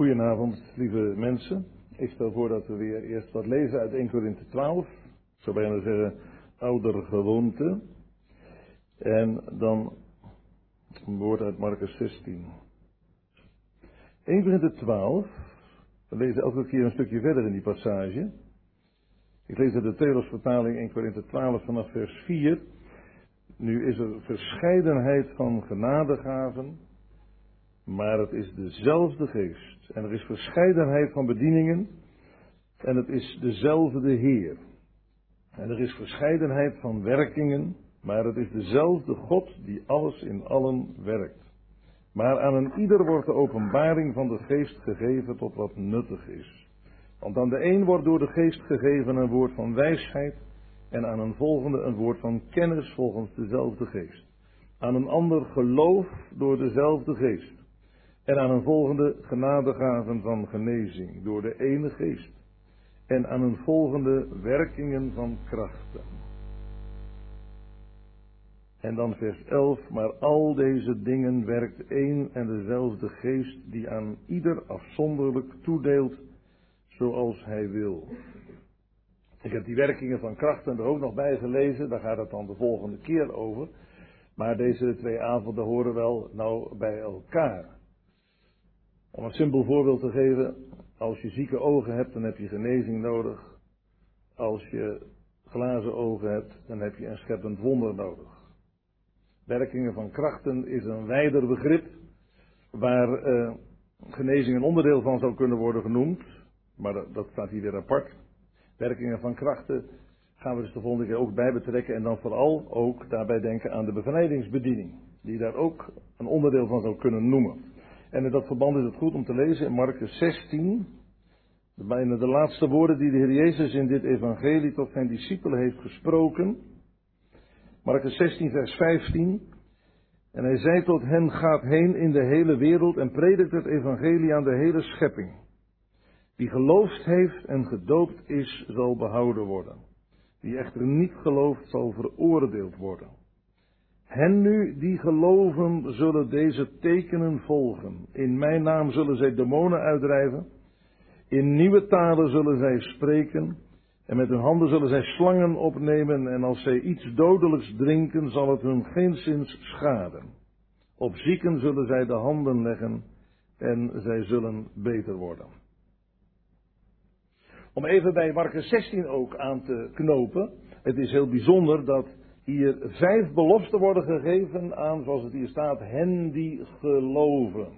Goedenavond, lieve mensen. Ik stel voor dat we weer eerst wat lezen uit 1 Korinthe 12. Ik zou bijna zeggen, ouder gewoonte. En dan een woord uit Marcus 16. 1 Korinthe 12. We lezen elke keer een stukje verder in die passage. Ik lees uit de Telos vertaling 1 Korinthe 12 vanaf vers 4. Nu is er verscheidenheid van genadegaven, maar het is dezelfde geest. En er is verscheidenheid van bedieningen, en het is dezelfde Heer. En er is verscheidenheid van werkingen, maar het is dezelfde God die alles in allen werkt. Maar aan een ieder wordt de openbaring van de geest gegeven tot wat nuttig is. Want aan de een wordt door de geest gegeven een woord van wijsheid, en aan een volgende een woord van kennis volgens dezelfde geest. Aan een ander geloof door dezelfde geest. En aan een volgende genadegaven van genezing door de ene geest. En aan een volgende werkingen van krachten. En dan vers 11, maar al deze dingen werkt één en dezelfde geest die aan ieder afzonderlijk toedeelt zoals hij wil. Ik heb die werkingen van krachten er ook nog bij gelezen, daar gaat het dan de volgende keer over. Maar deze twee avonden horen wel nou bij elkaar. Om een simpel voorbeeld te geven, als je zieke ogen hebt, dan heb je genezing nodig. Als je glazen ogen hebt, dan heb je een scheppend wonder nodig. Werkingen van krachten is een wijder begrip, waar uh, genezing een onderdeel van zou kunnen worden genoemd, maar dat, dat staat hier weer apart werkingen van krachten gaan we dus de volgende keer ook bij betrekken. En dan vooral ook daarbij denken aan de bevrijdingsbediening. Die daar ook een onderdeel van zou kunnen noemen. En in dat verband is het goed om te lezen in Marcus 16. Bijna de laatste woorden die de Heer Jezus in dit evangelie tot zijn discipelen heeft gesproken. Marcus 16, vers 15. En hij zei tot hen: Gaat heen in de hele wereld en predikt het evangelie aan de hele schepping. Wie geloofd heeft en gedoopt is, zal behouden worden. Wie echter niet gelooft, zal veroordeeld worden. Hen nu die geloven, zullen deze tekenen volgen. In mijn naam zullen zij demonen uitdrijven. In nieuwe talen zullen zij spreken. En met hun handen zullen zij slangen opnemen. En als zij iets dodelijks drinken, zal het hun geen zins schaden. Op zieken zullen zij de handen leggen. En zij zullen beter worden. Om even bij Marcus 16 ook aan te knopen. Het is heel bijzonder dat hier vijf beloften worden gegeven aan, zoals het hier staat, hen die geloven.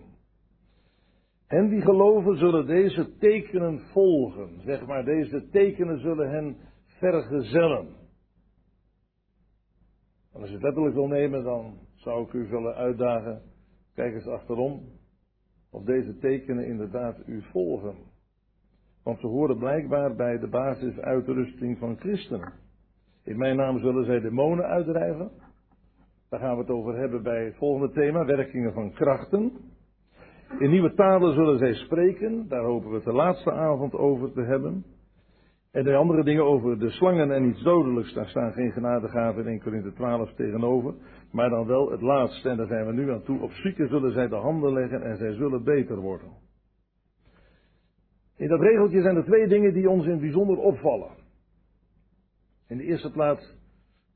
Hen die geloven zullen deze tekenen volgen. Zeg maar, deze tekenen zullen hen vergezellen. En als je het letterlijk wil nemen, dan zou ik u willen uitdagen. Kijk eens achterom. Of deze tekenen inderdaad u volgen. Want ze horen blijkbaar bij de basisuitrusting van christenen. In mijn naam zullen zij demonen uitdrijven. Daar gaan we het over hebben bij het volgende thema, werkingen van krachten. In nieuwe talen zullen zij spreken, daar hopen we het de laatste avond over te hebben. En de andere dingen over de slangen en iets dodelijks, daar staan geen genadegaven in 1 Corinthië 12 tegenover. Maar dan wel het laatste, en daar zijn we nu aan toe. Op zieken zullen zij de handen leggen en zij zullen beter worden. In dat regeltje zijn er twee dingen die ons in het bijzonder opvallen. In de eerste plaats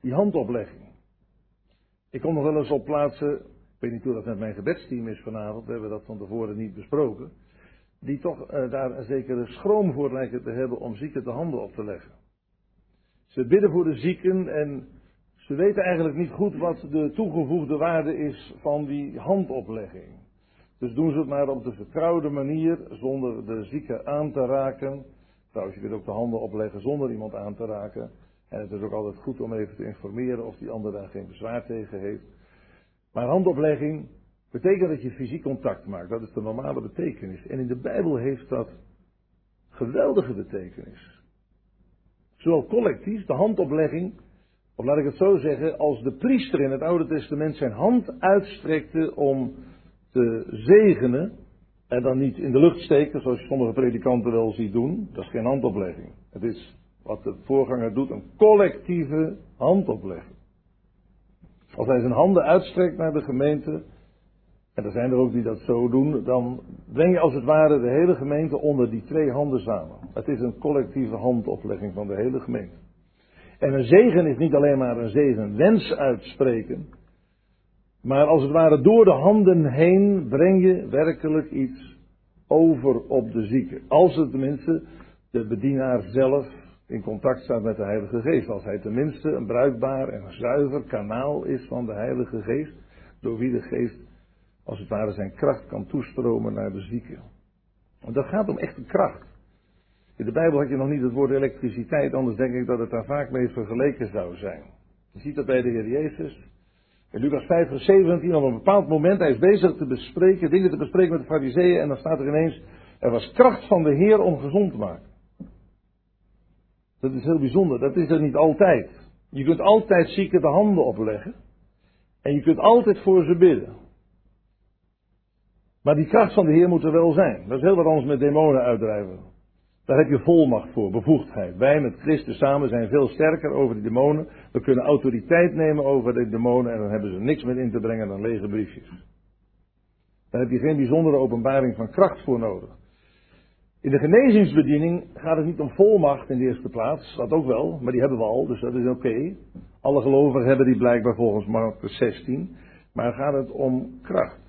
die handoplegging. Ik kom nog wel eens op plaatsen, ik weet niet hoe dat met mijn gebedsteam is vanavond, we hebben dat van tevoren niet besproken, die toch uh, daar een zekere schroom voor lijken te hebben om zieken de handen op te leggen. Ze bidden voor de zieken en ze weten eigenlijk niet goed wat de toegevoegde waarde is van die handoplegging. Dus doen ze het maar op de vertrouwde manier, zonder de zieke aan te raken. Trouwens, je kunt ook de handen opleggen zonder iemand aan te raken. En het is ook altijd goed om even te informeren of die ander daar geen bezwaar tegen heeft. Maar handoplegging betekent dat je fysiek contact maakt. Dat is de normale betekenis. En in de Bijbel heeft dat geweldige betekenis. Zowel collectief, de handoplegging, of laat ik het zo zeggen, als de priester in het Oude Testament zijn hand uitstrekte om te zegenen. En dan niet in de lucht steken, zoals sommige predikanten wel zien doen. Dat is geen handoplegging. Het is wat de voorganger doet, een collectieve handoplegging. Als hij zijn handen uitstrekt naar de gemeente, en er zijn er ook die dat zo doen, dan breng je als het ware de hele gemeente onder die twee handen samen. Het is een collectieve handoplegging van de hele gemeente. En een zegen is niet alleen maar een zegen wens uitspreken, maar als het ware door de handen heen breng je werkelijk iets over op de zieke. Als het tenminste de bedienaar zelf in contact staat met de Heilige Geest. Als hij tenminste een bruikbaar en zuiver kanaal is van de Heilige Geest, door wie de Geest als het ware zijn kracht kan toestromen naar de zieke. Want dat gaat om echte kracht. In de Bijbel had je nog niet het woord elektriciteit, anders denk ik dat het daar vaak mee vergeleken zou zijn. Je ziet dat bij de Heer Jezus. In Lucas 5 vers 17, op een bepaald moment, hij is bezig te bespreken, dingen te bespreken met de fariseeën, en dan staat er ineens, er was kracht van de Heer om gezond te maken. Dat is heel bijzonder, dat is er niet altijd. Je kunt altijd zieken de handen opleggen, en je kunt altijd voor ze bidden. Maar die kracht van de Heer moet er wel zijn. Dat is heel wat anders met demonen uitdrijven. Daar heb je volmacht voor, bevoegdheid. Wij met Christus samen zijn veel sterker over die demonen. We kunnen autoriteit nemen over de demonen en dan hebben ze niks meer in te brengen dan lege briefjes. Daar heb je geen bijzondere openbaring van kracht voor nodig. In de genezingsbediening gaat het niet om volmacht in de eerste plaats, dat ook wel, maar die hebben we al, dus dat is oké. Alle gelovigen hebben die blijkbaar volgens Marcus 16, maar gaat het om kracht.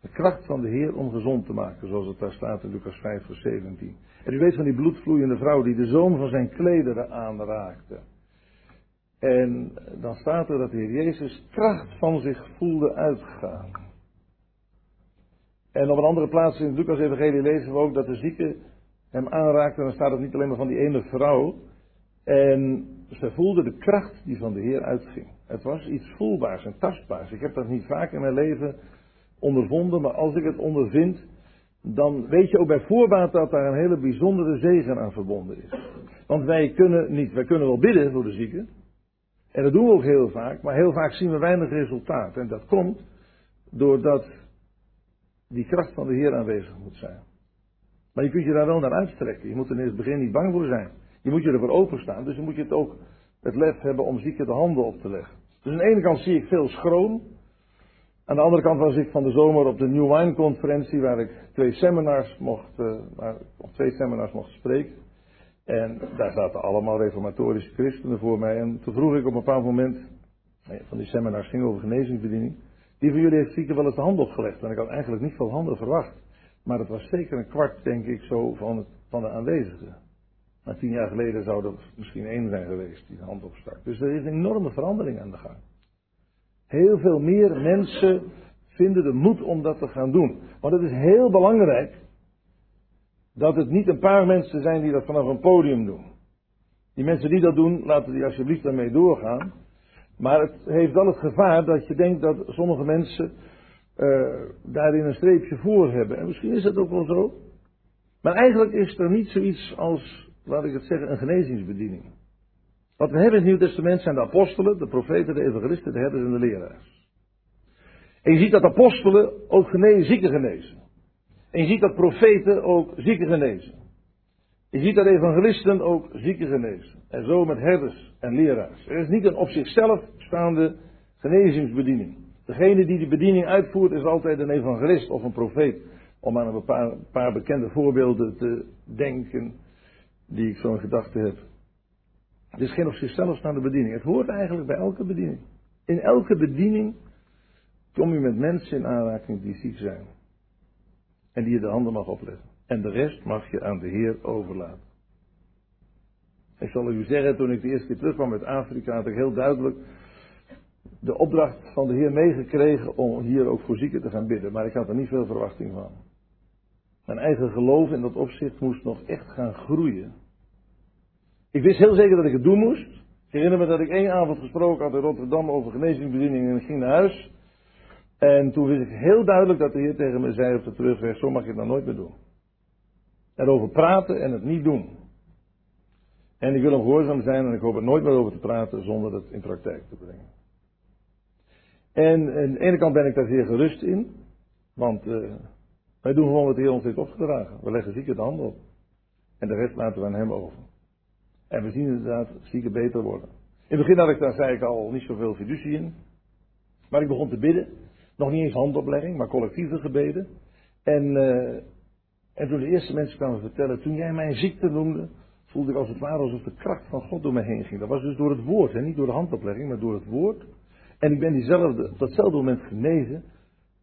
De kracht van de Heer om gezond te maken, zoals het daar staat in Lucas 5, vers 17. En u weet van die bloedvloeiende vrouw die de zoom van zijn klederen aanraakte. En dan staat er dat de Heer Jezus kracht van zich voelde uitgaan. En op een andere plaats in het Lucas Evangelie lezen we ook dat de zieke hem aanraakte. En dan staat het niet alleen maar van die ene vrouw. En ze voelde de kracht die van de Heer uitging. Het was iets voelbaars en tastbaars. Ik heb dat niet vaak in mijn leven ondervonden, maar als ik het ondervind, dan weet je ook bij voorbaat dat daar een hele bijzondere zegen aan verbonden is. Want wij kunnen niet, wij kunnen wel bidden voor de zieken. En dat doen we ook heel vaak, maar heel vaak zien we weinig resultaat. En dat komt doordat die kracht van de Heer aanwezig moet zijn. Maar je kunt je daar wel naar uitstrekken. Je moet er in het begin niet bang voor zijn. Je moet je ervoor openstaan, dus dan moet je het ook het lef hebben om zieken de handen op te leggen. Dus aan de ene kant zie ik veel schroom, aan de andere kant was ik van de zomer op de New Wine conferentie waar ik twee seminars mocht, uh, waar, of twee seminars mocht spreken. En daar zaten allemaal reformatorische christenen voor mij. En toen vroeg ik op een bepaald moment, van die seminars ging over genezingsbediening. Die van jullie heeft zieken wel eens de hand opgelegd. En ik had eigenlijk niet veel handen verwacht. Maar het was zeker een kwart, denk ik, zo van, het, van de aanwezigen. Maar tien jaar geleden zou er misschien één zijn geweest die de hand opstak. Dus er is een enorme verandering aan de gang. Heel veel meer mensen vinden de moed om dat te gaan doen. Want het is heel belangrijk dat het niet een paar mensen zijn die dat vanaf een podium doen. Die mensen die dat doen, laten die alsjeblieft daarmee doorgaan. Maar het heeft wel het gevaar dat je denkt dat sommige mensen uh, daarin een streepje voor hebben. En misschien is dat ook wel zo. Maar eigenlijk is er niet zoiets als, laat ik het zeggen, een genezingsbediening. Wat we hebben in het Nieuw Testament zijn de apostelen, de profeten, de evangelisten, de herders en de leraars. En je ziet dat apostelen ook zieken genezen. En je ziet dat profeten ook zieken genezen. Je ziet dat evangelisten ook zieken genezen. En zo met herders en leraars. Er is niet een op zichzelf staande genezingsbediening. Degene die die bediening uitvoert is altijd een evangelist of een profeet. Om aan een paar, paar bekende voorbeelden te denken die ik zo in gedachten heb. Het is geen op zichzelf staande bediening. Het hoort eigenlijk bij elke bediening. In elke bediening kom je met mensen in aanraking die ziek zijn. En die je de handen mag opleggen. En de rest mag je aan de Heer overlaten. Ik zal u zeggen, toen ik de eerste keer terugkwam uit Afrika, had ik heel duidelijk de opdracht van de Heer meegekregen om hier ook voor zieken te gaan bidden. Maar ik had er niet veel verwachting van. Mijn eigen geloof in dat opzicht moest nog echt gaan groeien. Ik wist heel zeker dat ik het doen moest. Ik herinner me dat ik één avond gesproken had in Rotterdam over genezingsbediening en ik ging naar huis. En toen wist ik heel duidelijk dat de Heer tegen me zei op de terugweg, zo mag je het nou nooit meer doen. Erover praten en het niet doen. En ik wil hem gehoorzaam zijn en ik hoop er nooit meer over te praten zonder het in praktijk te brengen. En aan de ene kant ben ik daar zeer gerust in, want uh, wij doen gewoon wat de Heer ons heeft opgedragen. We leggen zieken de handen op. En de rest laten we aan hem over. En we zien inderdaad zieken beter worden. In het begin had ik daar, zei ik al, niet zoveel fiducie in. Maar ik begon te bidden. Nog niet eens handoplegging, maar collectieve gebeden. En, uh, en toen de eerste mensen kwamen vertellen, toen jij mijn ziekte noemde, voelde ik als het ware alsof de kracht van God door me heen ging. Dat was dus door het woord, hè? niet door de handoplegging, maar door het woord. En ik ben diezelfde, op datzelfde moment genezen.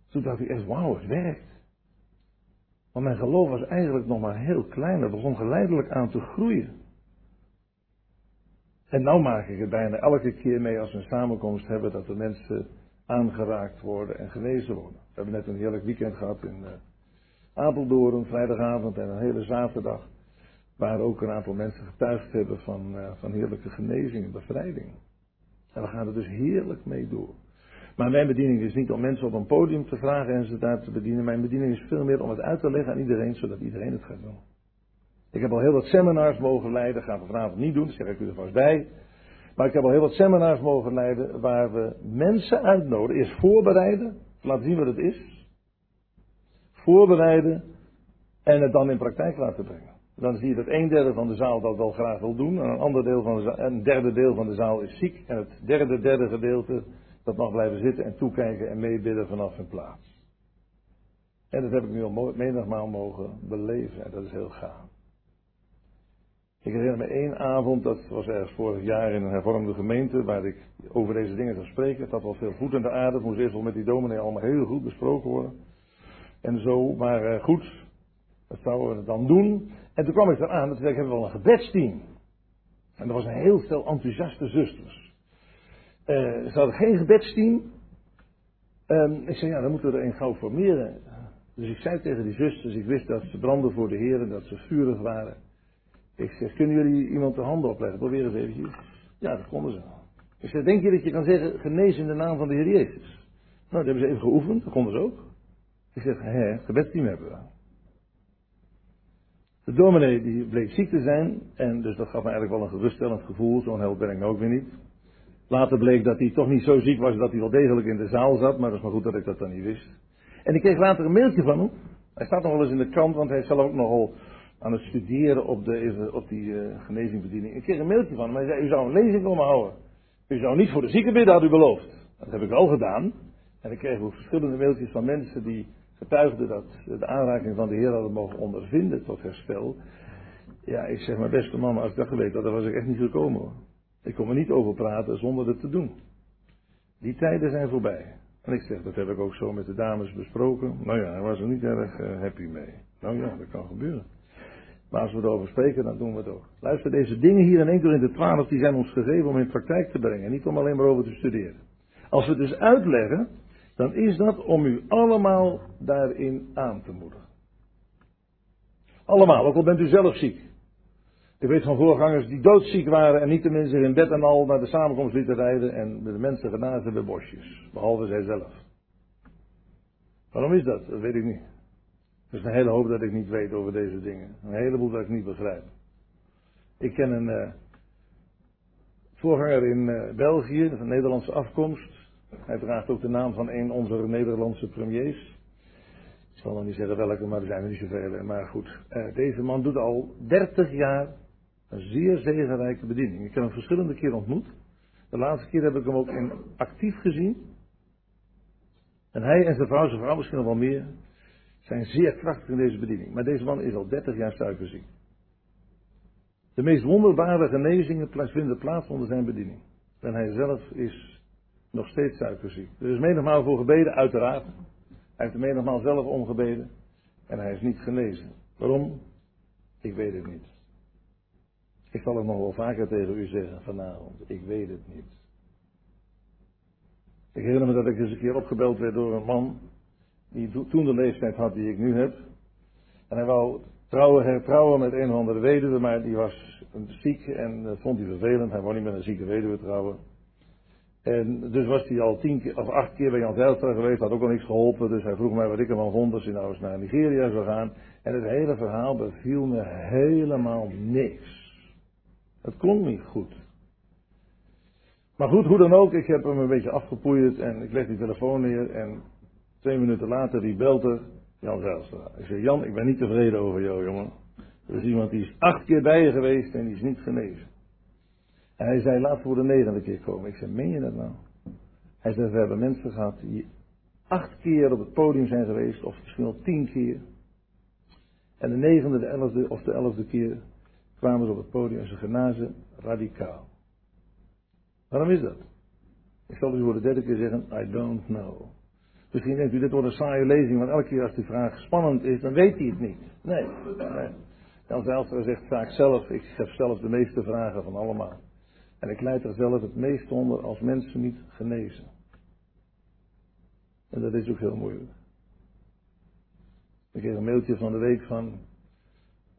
Toen dacht ik echt, wauw, het werkt. Want mijn geloof was eigenlijk nog maar heel klein. Dat begon geleidelijk aan te groeien. En nou maak ik het bijna elke keer mee als we een samenkomst hebben dat de mensen aangeraakt worden en genezen worden. We hebben net een heerlijk weekend gehad in uh, Apeldoorn, vrijdagavond en een hele zaterdag. Waar ook een aantal mensen getuigd hebben van, uh, van heerlijke genezing en bevrijding. En we gaan er dus heerlijk mee door. Maar mijn bediening is niet om mensen op een podium te vragen en ze daar te bedienen. Mijn bediening is veel meer om het uit te leggen aan iedereen, zodat iedereen het gaat doen. Ik heb al heel wat seminars mogen leiden, gaan we vanavond niet doen, dat zeg ik u er vast bij. Maar ik heb al heel wat seminars mogen leiden waar we mensen uitnodigen. Eerst voorbereiden, laten zien wat het is. Voorbereiden en het dan in praktijk laten brengen. Dan zie je dat een derde van de zaal dat wel graag wil doen. En een, ander deel van de een derde deel van de zaal is ziek. En het derde, derde gedeelte dat mag blijven zitten en toekijken en meebidden vanaf hun plaats. En dat heb ik nu al menigmaal mogen beleven en dat is heel gaaf. Ik herinner me één avond, dat was ergens vorig jaar in een hervormde gemeente, waar ik over deze dingen zou spreken. Het had wel veel voet in de aarde, het moest eerst wel met die dominee allemaal heel goed besproken worden. En zo, maar uh, goed, dat zouden we dan doen. En toen kwam ik eraan, dat zei ik, hebben we wel een gebedsteam. En er was een heel veel enthousiaste zusters. Uh, ze hadden geen gebedsteam. Um, ik zei, ja, dan moeten we er een gauw formeren. Dus ik zei tegen die zusters, ik wist dat ze branden voor de Heer en dat ze vurig waren. Ik zeg, kunnen jullie iemand de handen opleggen? Probeer eens eventjes. Ja, dat konden ze. Ik zeg, denk je dat je kan zeggen, genees in de naam van de Heer Jezus? Nou, dat hebben ze even geoefend, dat konden ze ook. Ik zeg, hè, gebedsteam hebben we. De dominee die bleek ziek te zijn, en dus dat gaf me eigenlijk wel een geruststellend gevoel, zo'n held ben ik nou ook weer niet. Later bleek dat hij toch niet zo ziek was dat hij wel degelijk in de zaal zat, maar dat is maar goed dat ik dat dan niet wist. En ik kreeg later een mailtje van hem. Hij staat nog wel eens in de krant, want hij is zelf ook nogal aan het studeren op, de, op die uh, genezingbediening. Ik kreeg een mailtje van hem. Hij zei, u zou een lezing komen houden. U zou niet voor de zieken bidden, had u beloofd. Dat heb ik wel gedaan. En ik kreeg ook verschillende mailtjes van mensen die getuigden dat de aanraking van de Heer hadden mogen ondervinden tot herstel. Ja, ik zeg maar, beste man, als ik dat geweten had, dan was ik echt niet gekomen hoor. Ik kon er niet over praten zonder het te doen. Die tijden zijn voorbij. En ik zeg, dat heb ik ook zo met de dames besproken. Nou ja, hij was er niet erg uh, happy mee. Nou ja, dat kan gebeuren. Maar als we erover spreken, dan doen we het ook. Luister, deze dingen hier in 1 Corinthië 12, die zijn ons gegeven om in praktijk te brengen. Niet om alleen maar over te studeren. Als we het dus uitleggen, dan is dat om u allemaal daarin aan te moedigen. Allemaal, ook al bent u zelf ziek. Ik weet van voorgangers die doodziek waren en niet tenminste in bed en al naar de samenkomst lieten rijden en de mensen genazen bij bosjes. Behalve zij zelf. Waarom is dat? Dat weet ik niet. Er is een hele hoop dat ik niet weet over deze dingen. Een heleboel dat ik niet begrijp. Ik ken een uh, voorganger in uh, België, van Nederlandse afkomst. Hij draagt ook de naam van een onze Nederlandse premiers. Ik zal nog niet zeggen welke, maar er zijn er niet zoveel. Maar goed, uh, deze man doet al 30 jaar een zeer zegenrijke bediening. Ik heb hem verschillende keren ontmoet. De laatste keer heb ik hem ook in actief gezien. En hij en zijn vrouw, zijn vrouw misschien nog wel meer, zijn zeer krachtig in deze bediening. Maar deze man is al 30 jaar suikerziek. De meest wonderbare genezingen vinden plaats onder zijn bediening. En hij zelf is nog steeds suikerziek. Er is menigmaal voor gebeden, uiteraard. Hij heeft er menigmaal zelf omgebeden. En hij is niet genezen. Waarom? Ik weet het niet. Ik zal het nog wel vaker tegen u zeggen vanavond. Ik weet het niet. Ik herinner me dat ik eens een keer opgebeld werd door een man die toen de leeftijd had die ik nu heb. En hij wou trouwen, hertrouwen met een of andere weduwe, maar die was ziek en dat vond hij vervelend. Hij wou niet met een zieke weduwe trouwen. En dus was hij al tien keer, of acht keer bij Jan Zijlstra geweest, had ook al niks geholpen. Dus hij vroeg mij wat ik ervan vond als hij nou eens naar Nigeria zou gaan. En het hele verhaal beviel me helemaal niks. Het klonk niet goed. Maar goed, hoe dan ook, ik heb hem een beetje afgepoeierd en ik leg die telefoon neer en Twee minuten later, die belt er, Jan Zijlstra. Ik zeg, Jan, ik ben niet tevreden over jou, jongen. Er is iemand die is acht keer bij je geweest en die is niet genezen. Hij zei, laat voor de negende keer komen. Ik zei, meen je dat nou? Hij zei, we hebben mensen gehad die acht keer op het podium zijn geweest, of misschien wel tien keer. En de negende, de elfde of de elfde keer kwamen ze op het podium en ze genazen radicaal. Waarom is dat? Ik zal u voor de derde keer zeggen, I don't know. Misschien denkt u, dit wordt een saaie lezing, want elke keer als die vraag spannend is, dan weet hij het niet. Nee. Jan Zijlstra zegt vaak zelf, ik heb zelf de meeste vragen van allemaal. En ik leid er zelf het meest onder als mensen niet genezen. En dat is ook heel moeilijk. Ik kreeg een mailtje van de week van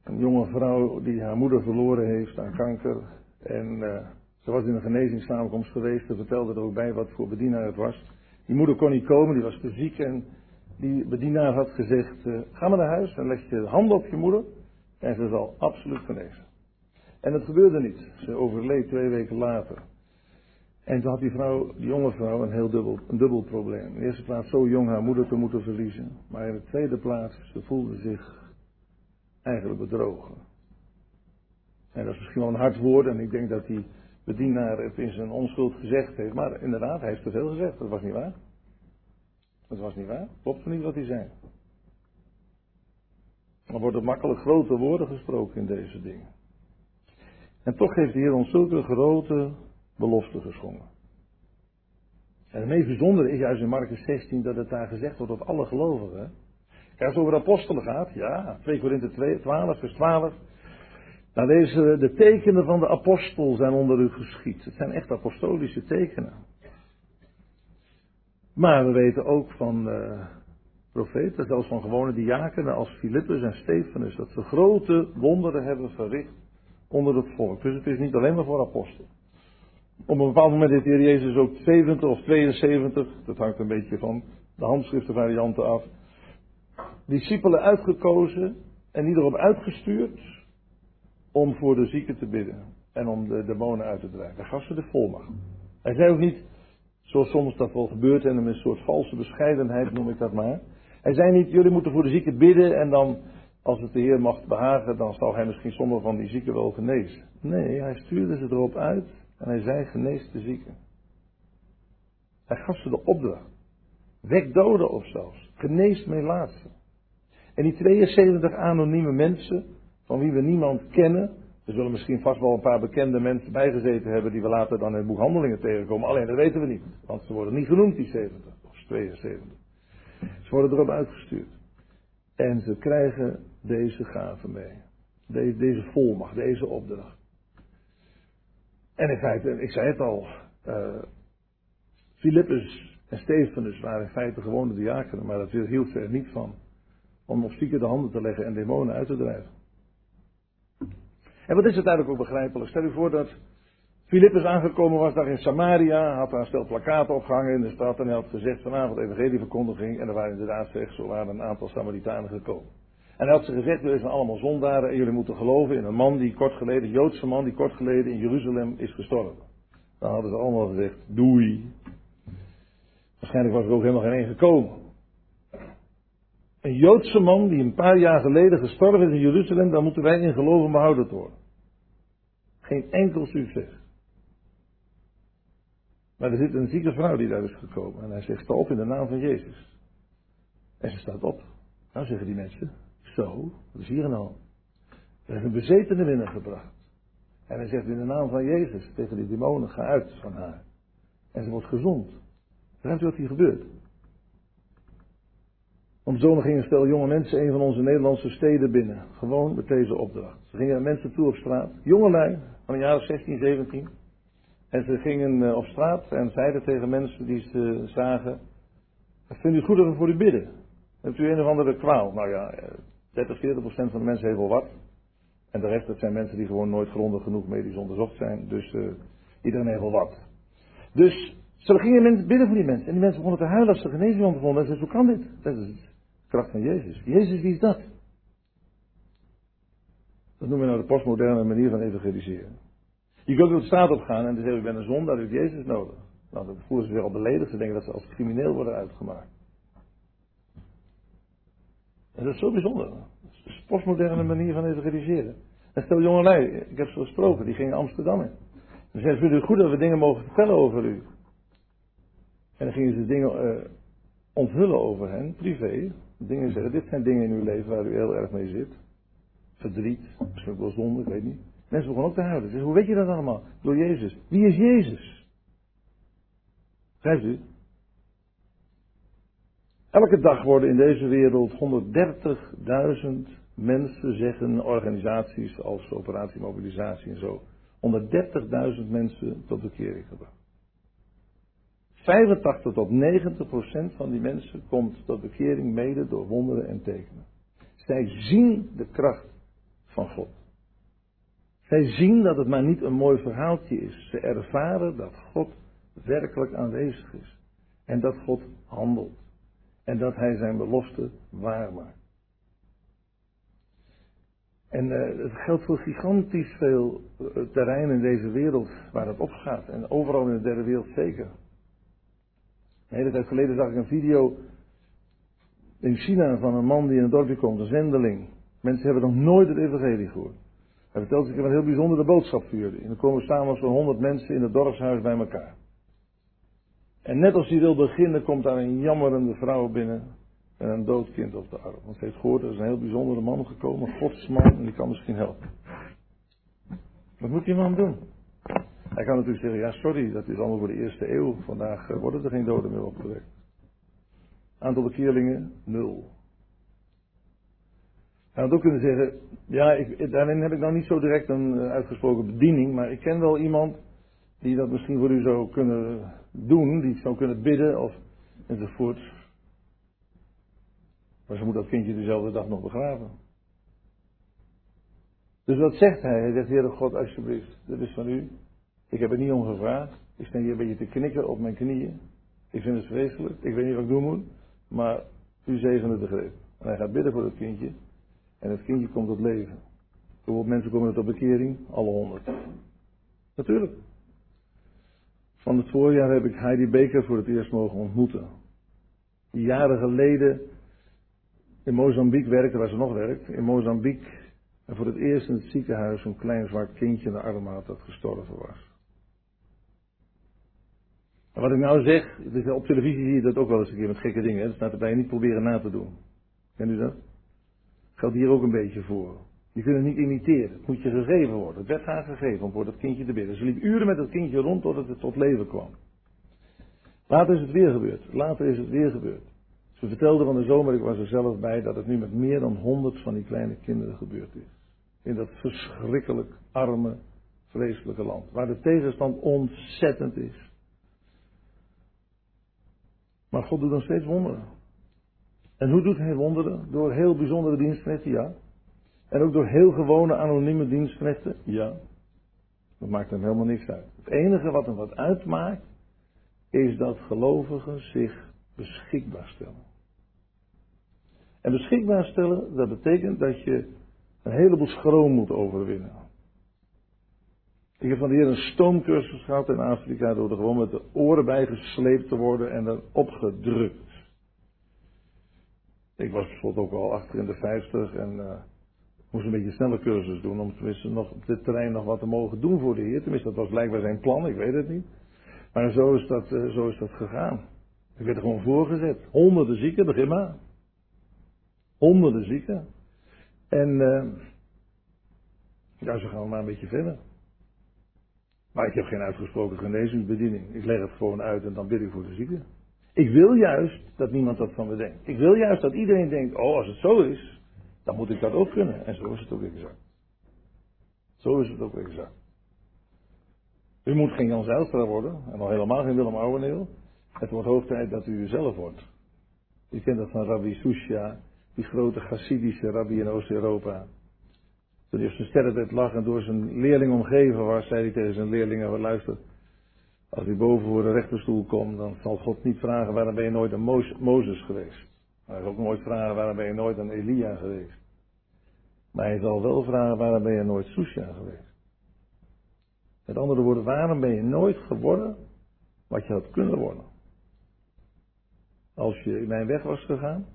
een jonge vrouw die haar moeder verloren heeft aan kanker. En uh, ze was in een genezingssamenkomst geweest. Ze vertelde er ook bij wat voor bedienaar het was. Die moeder kon niet komen, die was te ziek. En die bedienaar had gezegd: uh, Ga maar naar huis en leg je handen op je moeder. En ze zal absoluut genezen. En het gebeurde niet. Ze overleed twee weken later. En toen had die vrouw, die jonge vrouw, een heel dubbel, dubbel probleem. In de eerste plaats zo jong haar moeder te moeten verliezen. Maar in de tweede plaats, ze voelde zich eigenlijk bedrogen. En dat is misschien wel een hard woord en ik denk dat die bedienaar het in zijn onschuld gezegd heeft. Maar inderdaad, hij heeft te veel gezegd. Dat was niet waar. Dat was niet waar. Klopt niet wat hij zei. Er worden makkelijk grote woorden gesproken in deze dingen. En toch heeft de Heer ons zulke grote belofte geschonken. En het meest bijzondere is juist in Marcus 16 dat het daar gezegd wordt tot alle gelovigen. Kijk, als het over de apostelen gaat, ja, 2 Korinthe 12, vers 12. Nou, deze, de tekenen van de apostel zijn onder u geschied. Het zijn echt apostolische tekenen. Maar we weten ook van uh, profeten, zelfs van gewone diakenen als Filippus en Stefanus, dat ze grote wonderen hebben verricht onder het volk. Dus het is niet alleen maar voor apostelen. Op een bepaald moment heeft de Heer Jezus ook 70 of 72, dat hangt een beetje van de handschriftenvarianten af, discipelen uitgekozen en die erop uitgestuurd om voor de zieken te bidden en om de demonen uit te drijven. Hij gaf ze de volmacht. Hij zei ook niet, zoals soms dat wel gebeurt en een soort valse bescheidenheid noem ik dat maar. Hij zei niet, jullie moeten voor de zieken bidden en dan, als het de Heer mag behagen, dan zal hij misschien sommige van die zieken wel genezen. Nee, hij stuurde ze erop uit en hij zei, genees de zieken. Hij gaf ze de opdracht. Wek doden of zelfs. Genees laatste. En die 72 anonieme mensen, van wie we niemand kennen. Er zullen misschien vast wel een paar bekende mensen bijgezeten hebben die we later dan in boekhandelingen tegenkomen. Alleen dat weten we niet. Want ze worden niet genoemd, die 70 of 72. Ze worden erop uitgestuurd. En ze krijgen deze gave mee. Deze, deze volmacht, deze opdracht. En in feite, ik zei het al, uh, Philippus en Stefanus waren in feite gewone diakenen, maar dat hield ze er niet van om op zieken de handen te leggen en demonen uit te drijven. En wat is het eigenlijk ook begrijpelijk? Stel u voor dat Filippus aangekomen was daar in Samaria, had daar een stel plakaten opgehangen in de stad en hij had gezegd vanavond evangelieverkondiging en er waren inderdaad zeg, zo waren een aantal Samaritanen gekomen. En hij had ze gezegd, jullie zijn allemaal zondaren en jullie moeten geloven in een man die kort geleden, een Joodse man die kort geleden in Jeruzalem is gestorven. Dan hadden ze allemaal gezegd, doei. Waarschijnlijk was er ook helemaal geen één gekomen. Een Joodse man die een paar jaar geleden gestorven is in Jeruzalem, daar moeten wij in geloven behouden worden. Geen enkel succes. Maar er zit een zieke vrouw die daar is gekomen. En hij zegt, sta op in de naam van Jezus. En ze staat op. Nou zeggen die mensen, zo, wat is hier nou? Er is een bezetene binnengebracht. En hij zegt in de naam van Jezus tegen die demonen, ga uit van haar. En ze wordt gezond. Begrijpt u wat hier gebeurt? Om zomer gingen een stel jonge mensen een van onze Nederlandse steden binnen. Gewoon met deze opdracht. Ze gingen mensen toe op straat. Jongelui, van jaar of 16, 17. En ze gingen eh, op straat en zeiden tegen mensen die ze zagen. Vindt u goed dat we voor u bidden? Hebt u een of andere kwaal? Nou ja, 30, eh, 40 procent van de mensen heeft wel wat. En de rest, dat zijn mensen die gewoon nooit grondig genoeg medisch onderzocht zijn. Dus uh, iedereen heeft wel wat. Dus zo gingen bidden voor die mensen. En die mensen begonnen te huilen als ze genezing vonden. En ze zeiden, hoe kan dit? Dat is kracht van Jezus. Jezus, wie is dat? Dat noemen we nou de postmoderne manier van evangeliseren. Je kunt op de straat op gaan en dan zeggen ik ben een zondaar, dat heeft Jezus nodig. Nou, dan voelen ze zich al beledigd, ze denken dat ze als crimineel worden uitgemaakt. En dat is zo bijzonder. Dat is de postmoderne manier van evangeliseren. En stel jongelui, ik heb ze gesproken, die gingen Amsterdam in. Dan zeiden ze, vindt u goed dat we dingen mogen vertellen over u? En dan gingen ze dingen uh, onthullen over hen, privé. Dingen zeggen, dit zijn dingen in uw leven waar u heel erg mee zit. Verdriet, misschien wel zonde, ik weet niet. Mensen begonnen ook te huilen. Dus hoe weet je dat allemaal? Door Jezus. Wie is Jezus? Begrijpt u? Elke dag worden in deze wereld 130.000 mensen zeggen, organisaties als Operatie Mobilisatie en zo, 130.000 mensen tot bekering gebracht. 85 tot 90 procent van die mensen komt tot bekering mede door wonderen en tekenen. Zij zien de kracht van God. Zij zien dat het maar niet een mooi verhaaltje is. Ze ervaren dat God werkelijk aanwezig is. En dat God handelt. En dat Hij zijn belofte waarmaakt. En uh, het geldt voor gigantisch veel uh, terrein in deze wereld waar het opgaat. En overal in de derde wereld zeker. Een hele tijd geleden zag ik een video in China van een man die in een dorpje komt, een zendeling. Mensen hebben nog nooit het evangelie gehoord. Hij vertelt zich een heel bijzondere boodschap vuurde. En dan komen samen zo'n honderd mensen in het dorpshuis bij elkaar. En net als hij wil beginnen, komt daar een jammerende vrouw binnen en een dood kind op de arm. Want ze heeft gehoord, er is een heel bijzondere man gekomen, godsman, en die kan misschien helpen. Wat moet die man doen? Hij kan natuurlijk zeggen, ja sorry, dat is allemaal voor de eerste eeuw. Vandaag eh, worden er geen doden meer opgewekt. Aantal bekeerlingen, nul. Hij had ook kunnen zeggen, ja, ik, daarin heb ik nou niet zo direct een eh, uitgesproken bediening, maar ik ken wel iemand die dat misschien voor u zou kunnen doen, die zou kunnen bidden of enzovoort. Maar ze moet dat kindje dezelfde dag nog begraven. Dus wat zegt hij? Hij zegt, Heere God, alsjeblieft, dit is van u. Ik heb er niet om gevraagd. Ik sta hier een beetje te knikken op mijn knieën. Ik vind het vreselijk. Ik weet niet wat ik doen moet. Maar u zegent het begreep. En hij gaat bidden voor het kindje. En het kindje komt tot leven. Hoeveel mensen komen er tot bekering? Alle honderd. Natuurlijk. Van het voorjaar heb ik Heidi Baker voor het eerst mogen ontmoeten. Die jaren geleden in Mozambique werkte, waar ze nog werkt. In Mozambique. En voor het eerst in het ziekenhuis een klein zwart kindje in de arm had dat gestorven was. En wat ik nou zeg, op televisie zie je dat ook wel eens een keer met gekke dingen. Dat staat erbij niet proberen na te doen. Kent u dat? Geldt hier ook een beetje voor. Je kunt het niet imiteren. Het moet je gegeven worden. Het werd haar gegeven om voor dat kindje te bidden. Ze liep uren met dat kindje rond totdat het tot leven kwam. Later is het weer gebeurd. Later is het weer gebeurd. Ze vertelde van de zomer, ik was er zelf bij, dat het nu met meer dan honderd van die kleine kinderen gebeurd is. In dat verschrikkelijk arme, vreselijke land. Waar de tegenstand ontzettend is. Maar God doet nog steeds wonderen. En hoe doet hij wonderen? Door heel bijzondere dienstknechten, ja. En ook door heel gewone anonieme dienstknechten, ja. Dat maakt hem helemaal niks uit. Het enige wat hem wat uitmaakt, is dat gelovigen zich beschikbaar stellen. En beschikbaar stellen, dat betekent dat je een heleboel schroom moet overwinnen. Ik heb van de heer een stoomcursus gehad in Afrika door er gewoon met de oren bij gesleept te worden en dan opgedrukt. Ik was bijvoorbeeld ook al achter in de 50 en uh, moest een beetje snelle cursus doen om tenminste nog op dit terrein nog wat te mogen doen voor de Heer. Tenminste, dat was blijkbaar zijn plan, ik weet het niet. Maar zo is dat, uh, zo is dat gegaan. Ik werd er gewoon voorgezet. Honderden zieken, begin maar. Honderden zieken. En uh, ja, zo gaan we maar een beetje verder. Maar ik heb geen uitgesproken genezingsbediening. Ik leg het gewoon uit en dan bid ik voor de zieken. Ik wil juist dat niemand dat van me denkt. Ik wil juist dat iedereen denkt, oh als het zo is, dan moet ik dat ook kunnen. En zo is het ook exact. Zo is het ook exact. U moet geen Jan Zijlstra worden, en al helemaal geen Willem Ouweneel. Het wordt hoog tijd dat u zelf wordt. U kent dat van Rabbi Susha, die grote Chassidische rabbi in Oost-Europa. Toen hij op zijn sterrenbed lag en door zijn leerling omgeven was, zei hij tegen zijn leerlingen, luister, als hij boven voor de rechterstoel komt, dan zal God niet vragen waarom ben je nooit een Mozes geweest. Hij zal ook nooit vragen waarom ben je nooit een Elia geweest. Maar hij zal wel vragen waarom ben je nooit Susha geweest. Met andere woorden, waarom ben je nooit geworden wat je had kunnen worden? Als je in mijn weg was gegaan,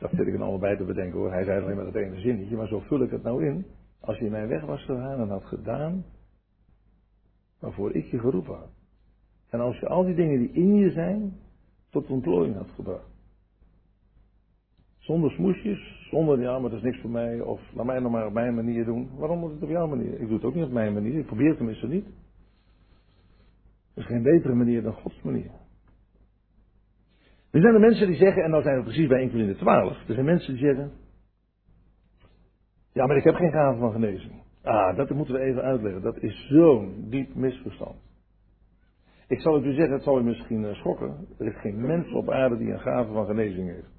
dat zit ik er allebei te bedenken hoor. Hij zei alleen maar dat ene zinnetje, maar zo vul ik het nou in. Als je in mijn weg was gegaan en had gedaan waarvoor ik je geroepen had. En als je al die dingen die in je zijn, tot ontplooiing had gebracht. Zonder smoesjes, zonder ja, maar dat is niks voor mij, of laat mij nog maar op mijn manier doen. Waarom moet het op jouw manier? Ik doe het ook niet op mijn manier, ik probeer het tenminste niet. Er is geen betere manier dan Gods manier. Er zijn er mensen die zeggen, en dan zijn we precies bij 1 Corinthië 12, er zijn mensen die zeggen, ja, maar ik heb geen gave van genezing. Ah, dat moeten we even uitleggen. Dat is zo'n diep misverstand. Ik zal het u zeggen, het zal u misschien eh, schokken. Er is geen mens op aarde die een gave van genezing heeft.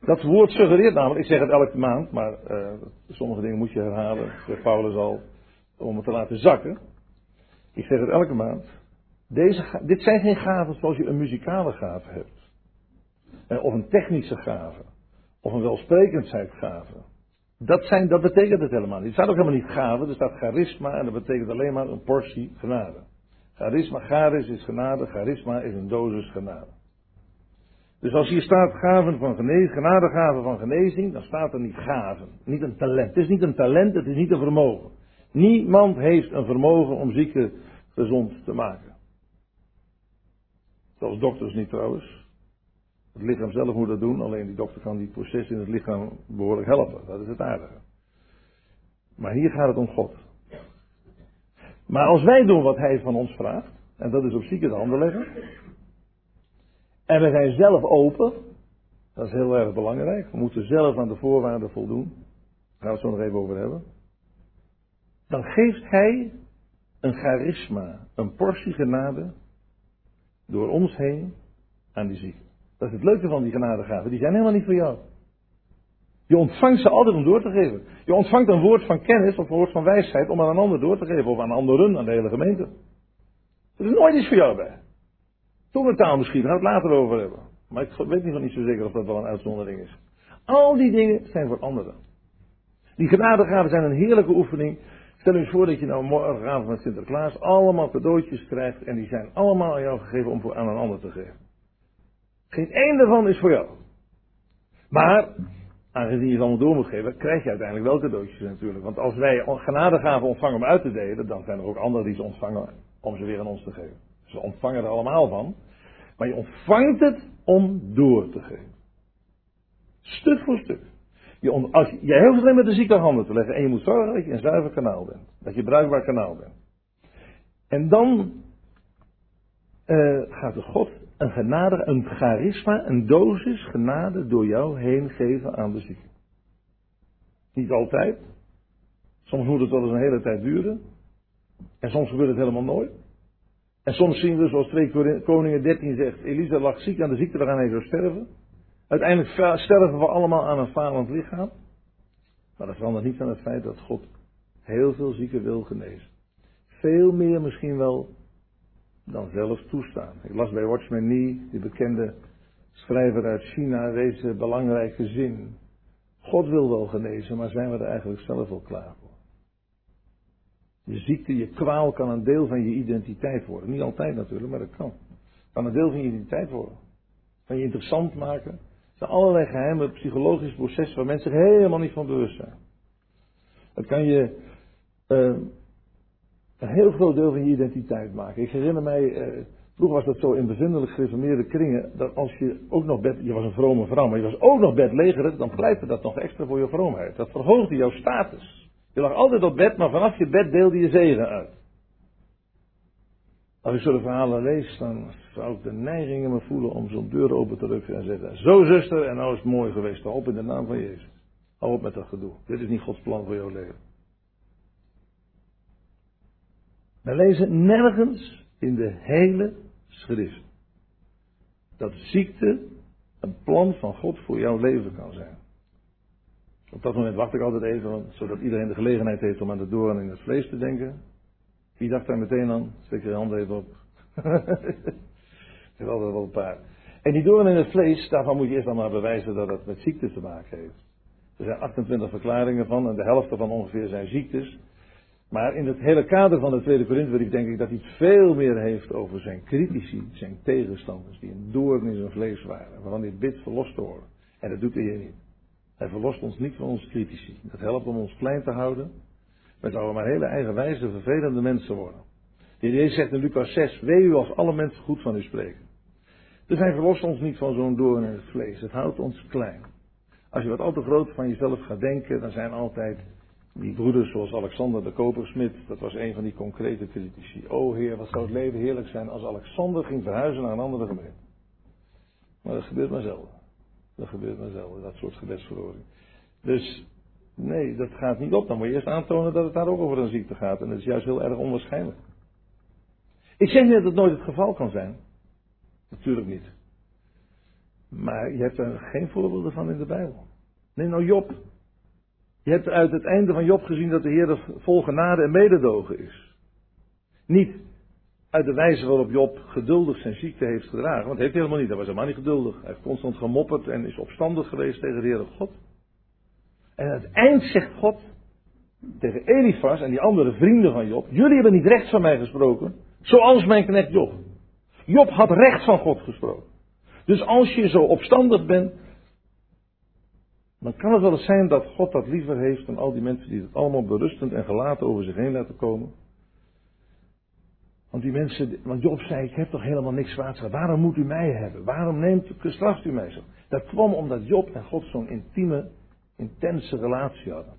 Dat woord suggereert namelijk, ik zeg het elke maand, maar uh, sommige dingen moet je herhalen, zegt Paulus al, om het te laten zakken. Ik zeg het elke maand. Deze, dit zijn geen gaven zoals je een muzikale gave hebt. Eh, of een technische gave. Of een welsprekendheidsgave. Dat, zijn, dat betekent het helemaal niet. Het staat ook helemaal niet gave, er staat charisma en dat betekent alleen maar een portie genade. Charisma, charis is genade, charisma is een dosis genade. Dus als hier staat gaven van genezing, genadegaven van genezing, dan staat er niet gaven. Niet een talent. Het is niet een talent, het is niet een vermogen. Niemand heeft een vermogen om zieken gezond te maken. Zelfs dokters niet trouwens. Het lichaam zelf moet dat doen, alleen die dokter kan die proces in het lichaam behoorlijk helpen. Dat is het aardige. Maar hier gaat het om God. Maar als wij doen wat Hij van ons vraagt, en dat is op zieke de handen leggen, en we zijn zelf open, dat is heel erg belangrijk, we moeten zelf aan de voorwaarden voldoen, daar gaan we het zo nog even over hebben, dan geeft Hij een charisma, een portie genade, door ons heen aan die zieken. Dat is het leuke van die genadegaven. Die zijn helemaal niet voor jou. Je ontvangt ze altijd om door te geven. Je ontvangt een woord van kennis of een woord van wijsheid om aan een ander door te geven. Of aan anderen, aan de hele gemeente. Er is nooit iets voor jou bij. Tongentaal misschien, daar gaan we het later over hebben. Maar ik weet niet, niet zo zeker of dat wel een uitzondering is. Al die dingen zijn voor anderen. Die genadegaven zijn een heerlijke oefening. Stel je eens voor dat je nou morgenavond met Sinterklaas allemaal cadeautjes krijgt. En die zijn allemaal aan jou gegeven om voor aan een ander te geven. Geen één daarvan is voor jou. Maar, aangezien je ze allemaal door moet geven, krijg je uiteindelijk wel cadeautjes natuurlijk. Want als wij genadegaven ontvangen om uit te delen, dan zijn er ook anderen die ze ontvangen om ze weer aan ons te geven. Ze ontvangen er allemaal van. Maar je ontvangt het om door te geven. Stuk voor stuk. Je, als je, alleen met de zieke handen te leggen en je moet zorgen dat je een zuiver kanaal bent. Dat je bruikbaar kanaal bent. En dan uh, gaat de God een genade, een charisma, een dosis genade door jou heen geven aan de zieke. Niet altijd. Soms moet het wel eens een hele tijd duren. En soms gebeurt het helemaal nooit. En soms zien we, zoals 2 Koningen 13 zegt, Elisa lag ziek aan de ziekte, we gaan even sterven. Uiteindelijk sterven we allemaal aan een falend lichaam. Maar dat verandert niet aan het feit dat God heel veel zieken wil genezen. Veel meer misschien wel dan zelf toestaan. Ik las bij Watchman Nee, die bekende schrijver uit China, deze belangrijke zin. God wil wel genezen, maar zijn we er eigenlijk zelf al klaar voor? Je ziekte, je kwaal kan een deel van je identiteit worden. Niet altijd natuurlijk, maar dat kan. Kan een deel van je identiteit worden. Kan je interessant maken. Er zijn allerlei geheime psychologische processen waar mensen zich helemaal niet van bewust zijn. Het kan je uh, een heel groot deel van je identiteit maken. Ik herinner mij, uh, vroeger was dat zo in bevindelijk gereformeerde kringen, dat als je ook nog bed, je was een vrome vrouw, maar je was ook nog bedlegerig, dan pleitte dat nog extra voor je vroomheid. Dat verhoogde jouw status. Je lag altijd op bed, maar vanaf je bed deelde je zegen uit. Als ik zulke verhalen lees, dan zou ik de neiging in me voelen om zo'n deur open te drukken en zeggen: Zo zuster, en nou is het mooi geweest. Hou op in de naam van Jezus. Hou op met dat gedoe. Dit is niet Gods plan voor jouw leven. We lezen nergens in de hele schrift dat ziekte een plan van God voor jouw leven kan zijn. Op dat moment wacht ik altijd even, zodat iedereen de gelegenheid heeft om aan de doorn in het vlees te denken. Wie dacht daar meteen aan? Steek je hand even op. heb altijd wel een paar. En die doorn in het vlees, daarvan moet je eerst maar bewijzen dat het met ziekte te maken heeft. Er zijn 28 verklaringen van en de helft ervan ongeveer zijn ziektes. Maar in het hele kader van de tweede Korinthebrief denk ik dat hij het veel meer heeft over zijn critici, zijn tegenstanders, die een doorn in zijn vlees waren, waarvan hij bidt verlost te worden. En dat doet hij hier niet. Hij verlost ons niet van onze critici. Dat helpt om ons klein te houden. Wij zouden maar hele eigenwijze, vervelende mensen worden. De Jezus zegt in Lucas 6, wee u als alle mensen goed van u spreken. Dus hij verlost ons niet van zo'n doorn in het vlees. Het houdt ons klein. Als je wat al te groot van jezelf gaat denken, dan zijn altijd die broeders zoals Alexander de Kopersmid, dat was een van die concrete critici. O Heer, wat zou het leven heerlijk zijn als Alexander ging verhuizen naar een andere gemeente. Maar dat gebeurt maar zelden. Dat gebeurt maar zelden, dat soort gebedsverhoring. Dus nee, dat gaat niet op. Dan moet je eerst aantonen dat het daar ook over een ziekte gaat. En dat is juist heel erg onwaarschijnlijk. Ik zeg niet dat het nooit het geval kan zijn. Natuurlijk niet. Maar je hebt er geen voorbeelden van in de Bijbel. Neem nou Job. Je hebt uit het einde van Job gezien dat de Heer vol genade en mededogen is. Niet uit de wijze waarop Job geduldig zijn ziekte heeft gedragen. Want hij heeft helemaal niet. Hij was helemaal niet geduldig. Hij heeft constant gemopperd en is opstandig geweest tegen de Heer God. En aan het eind zegt God tegen Elifas en die andere vrienden van Job: Jullie hebben niet recht van mij gesproken, zoals mijn knecht Job. Job had recht van God gesproken. Dus als je zo opstandig bent, dan kan het wel eens zijn dat God dat liever heeft dan al die mensen die het allemaal berustend en gelaten over zich heen laten komen. Want die mensen, want Job zei, ik heb toch helemaal niks zwaads Waarom moet u mij hebben? Waarom neemt, straft u mij zo? Dat kwam omdat Job en God zo'n intieme, intense relatie hadden.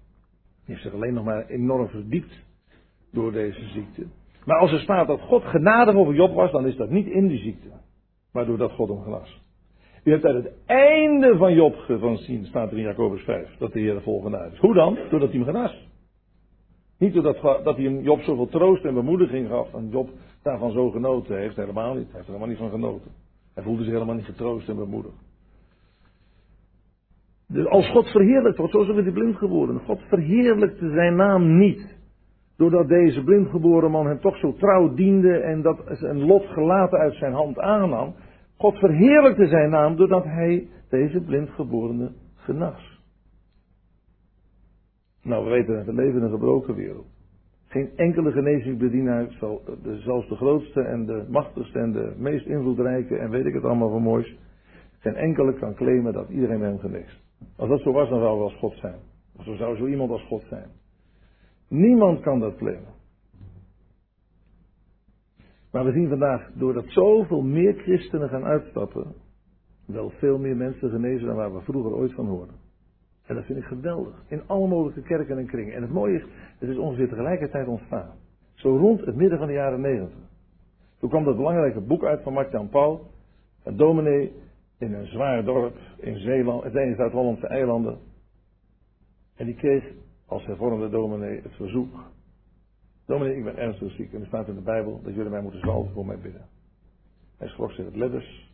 Die heeft zich alleen nog maar enorm verdiept door deze ziekte. Maar als er staat dat God genadig over Job was, dan is dat niet in die ziekte. Waardoor dat God hem genas. U hebt uit het einde van Job van zien, staat er in Jacobus 5, dat de Heer de volgende is. Hoe dan? Doordat hij hem genas. Niet doordat dat hij Job zoveel troost en bemoediging gaf en Job daarvan zo genoten heeft. Helemaal niet. Hij heeft er helemaal niet van genoten. Hij voelde zich helemaal niet getroost en bemoedigd. Dus als God verheerlijkt wordt, zoals we die blind geworden. God verheerlijkte zijn naam niet. Doordat deze blindgeboren man hem toch zo trouw diende en dat een lot gelaten uit zijn hand aannam. God verheerlijkte zijn naam doordat hij deze blindgeborene genas. Nou, we weten, we leven in een gebroken wereld. Geen enkele genezingsbedienaar zal, zelfs de grootste en de machtigste en de meest invloedrijke en weet ik het allemaal van moois, geen enkele kan claimen dat iedereen hem geneest. Als dat zo was, dan zou er als God zijn. Of zo zou zo iemand als God zijn. Niemand kan dat claimen. Maar we zien vandaag, doordat zoveel meer christenen gaan uitstappen, wel veel meer mensen genezen dan waar we vroeger ooit van hoorden. En dat vind ik geweldig. In alle mogelijke kerken en kringen. En het mooie is, het is ongeveer tegelijkertijd ontstaan. Zo rond het midden van de jaren negentig. Toen kwam dat belangrijke boek uit van Mark-Jan Paul. Een dominee in een zwaar dorp in Zeeland, het ene Zuid-Hollandse eilanden. En die kreeg als hervormde dominee het verzoek. Dominee, ik ben ernstig ziek en er staat in de Bijbel dat jullie mij moeten zalven voor mij bidden. Hij schrok zich het ledders,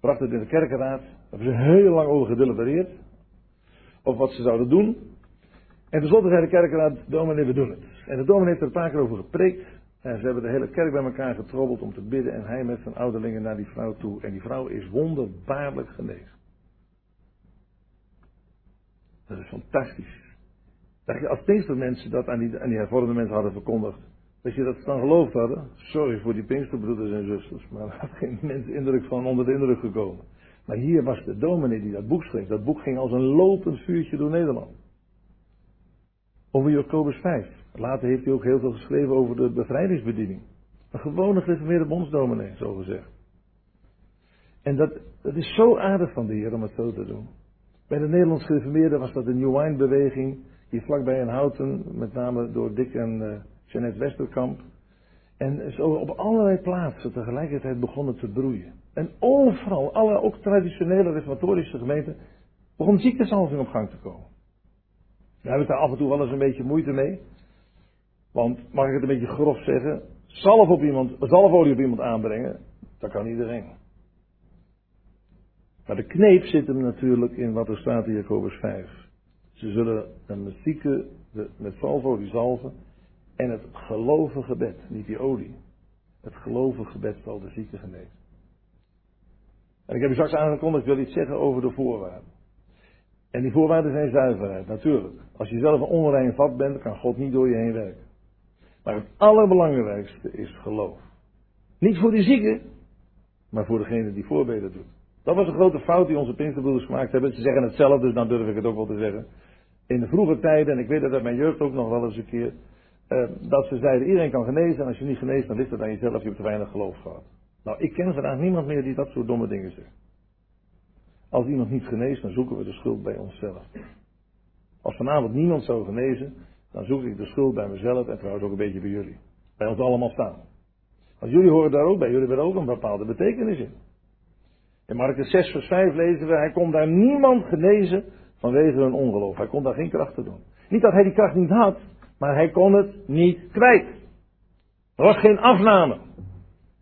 bracht het in de kerkenraad, daar hebben ze heel lang over gedelibereerd, of wat ze zouden doen. En tenslotte zei de kerkenraad, dominee, we doen het. En de dominee heeft er een paar keer over gepreekt, en ze hebben de hele kerk bij elkaar getrobbeld om te bidden en hij met zijn ouderlingen naar die vrouw toe. En die vrouw is wonderbaarlijk genezen. Dat is fantastisch. Dat je als mensen dat aan die, aan die hervormde mensen hadden verkondigd. Dat je dat dan geloofd hadden. Sorry voor die Pinksterbroeders en zusters. Maar er had geen mensen indruk van onder de indruk gekomen. Maar hier was de dominee die dat boek schreef. Dat boek ging als een lopend vuurtje door Nederland. Over Jacobus 5. Later heeft hij ook heel veel geschreven over de bevrijdingsbediening. Een gewone gereformeerde bondsdominee, zo gezegd. En dat, dat is zo aardig van de Heer om het zo te doen. Bij de Nederlands gereformeerden was dat de New Wine beweging hier vlakbij in Houten, met name door Dick en uh, Jeanette Westerkamp. En zo op allerlei plaatsen tegelijkertijd begonnen te broeien. En overal, alle ook traditionele reformatorische gemeenten, begon ziektezalving op gang te komen. Daar heb ik daar af en toe wel eens een beetje moeite mee. Want, mag ik het een beetje grof zeggen, zalf op iemand, zalfolie op iemand aanbrengen, dat kan iedereen. Maar de kneep zit hem natuurlijk in wat er staat in Jacobus 5. Ze zullen een zieke met salvo zalven. En het gelovige gebed, niet die olie. Het gelovige gebed zal de zieke genezen. En ik heb u straks aangekondigd, ik wil iets zeggen over de voorwaarden. En die voorwaarden zijn zuiverheid, natuurlijk. Als je zelf een onrein vat bent, kan God niet door je heen werken. Maar het allerbelangrijkste is geloof. Niet voor die zieke, maar voor degene die voorbeden doet. Dat was een grote fout die onze Pinksterbroeders gemaakt hebben. Ze zeggen het zelf, dus dan durf ik het ook wel te zeggen in de vroege tijden, en ik weet dat uit mijn jeugd ook nog wel eens een keer, uh, dat ze zeiden iedereen kan genezen en als je niet geneest dan ligt het aan jezelf, je hebt te weinig geloof gehad. Nou, ik ken vandaag niemand meer die dat soort domme dingen zegt. Als iemand niet geneest, dan zoeken we de schuld bij onszelf. Als vanavond niemand zou genezen, dan zoek ik de schuld bij mezelf en trouwens ook een beetje bij jullie. Bij ons allemaal staan. Want jullie horen daar ook bij, jullie hebben ook een bepaalde betekenis in. In Marcus 6 vers 5 lezen we, hij kon daar niemand genezen vanwege hun ongeloof. Hij kon daar geen kracht te doen. Niet dat hij die kracht niet had, maar hij kon het niet kwijt. Er was geen afname.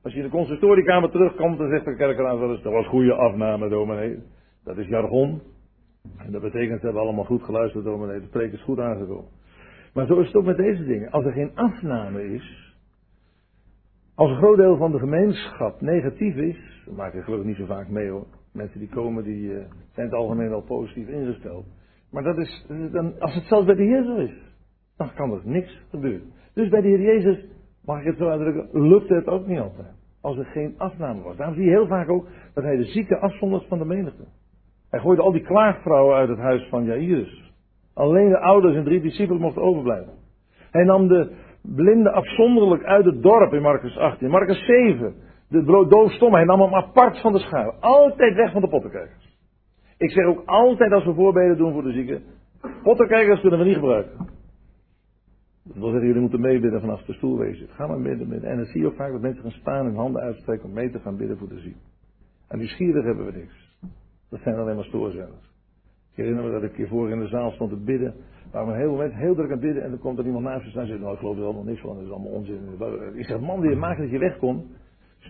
Als je in de consultoriekamer terugkomt, dan zegt de kerkraad wel eens, dat was goede afname, dominee. Dat is jargon. En dat betekent, dat hebben allemaal goed geluisterd, dominee. De preek is goed aangekomen. Maar zo is het ook met deze dingen. Als er geen afname is, als een groot deel van de gemeenschap negatief is, maak ik gelukkig niet zo vaak mee hoor. Mensen die komen, die uh, zijn het algemeen wel positief ingesteld. Maar dat is, dan, als het zelfs bij de Heer zo is, dan kan er niks gebeuren. Dus bij de Heer Jezus, mag ik het zo uitdrukken, lukte het ook niet altijd. Als er geen afname was. Daarom zie je heel vaak ook dat hij de zieke afzondert van de menigte. Hij gooide al die klaagvrouwen uit het huis van Jairus. Alleen de ouders en drie discipelen mochten overblijven. Hij nam de blinden afzonderlijk uit het dorp in Marcus 18. In Marcus 7, de doofstomme, hij nam apart van de schaar. Altijd weg van de pottenkijkers. Ik zeg ook altijd als we voorbeden doen voor de zieken, pottenkijkers kunnen we niet gebruiken. Wil zeggen, jullie moeten meebidden vanaf de stoel wezen. Ga maar bidden. En dan zie je ook vaak dat mensen gaan staan en handen uitstrekken om mee te gaan bidden voor de zieken. En nieuwsgierig hebben we niks. Dat zijn alleen maar stoorzenders. Ik herinner me dat ik hier voor in de zaal stond te bidden. Waar we een heel moment heel druk aan bidden. En dan komt er iemand naast je staan en zegt, nou ik geloof er allemaal niks van. Dat is allemaal onzin. Ik zeg, man, die maakt dat je wegkomt.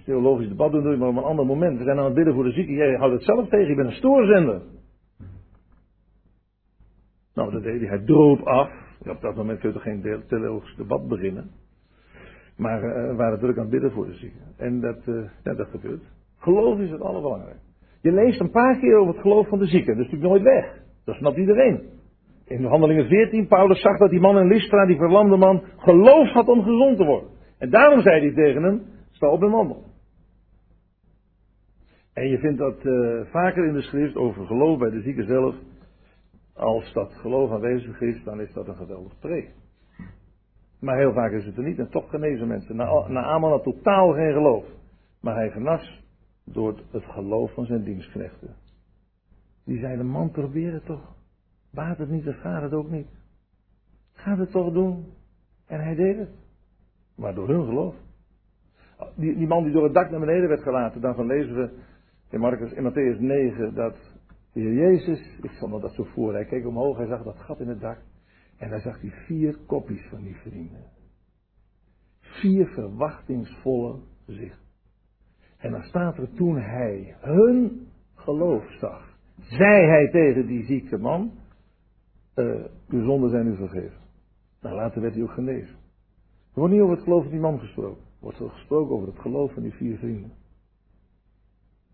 Theologisch debat doet, doe je maar op een ander moment. We zijn aan het bidden voor de zieken. Jij houdt het zelf tegen. Je bent een stoorzender. Nou, dat deed hij. Hij droop af. Op dat moment kun je geen theologisch debat beginnen. Maar uh, we waren druk aan het bidden voor de zieken. En dat, ja, dat gebeurt. Geloof is het allerbelangrijkste. Je leest een paar keer over het geloof van de zieken. Dat is natuurlijk nooit weg. Dat snapt iedereen. In handelingen 14, Paulus zag dat die man in Lystra, die verlamde man, geloof had om gezond te worden. En daarom zei hij tegen hem, sta op en wandel. En je vindt dat uh, vaker in de schrift over geloof bij de zieken zelf. Als dat geloof aanwezig is, dan is dat een geweldig preek. Maar heel vaak is het er niet en toch genezen mensen. Na, na Aman had totaal geen geloof. Maar hij genas door het geloof van zijn dienstknechten. Die zeiden, man probeer het toch. Baat het niet, dan gaat het ook niet. Ga het toch doen. En hij deed het. Maar door hun geloof. Die, die man die door het dak naar beneden werd gelaten, daarvan lezen we in, Marcus, in Matthäus 9 dat de Heer Jezus, ik me dat zo voor, hij keek omhoog, hij zag dat gat in het dak. En daar zag hij vier kopjes van die vrienden. Vier verwachtingsvolle gezichten. En dan staat er toen hij hun geloof zag, zei hij tegen die zieke man, uh, uw zonden zijn u vergeven. Nou, later werd hij ook genezen. Er wordt niet over het geloof van die man gesproken. Er wordt gesproken over het geloof van die vier vrienden.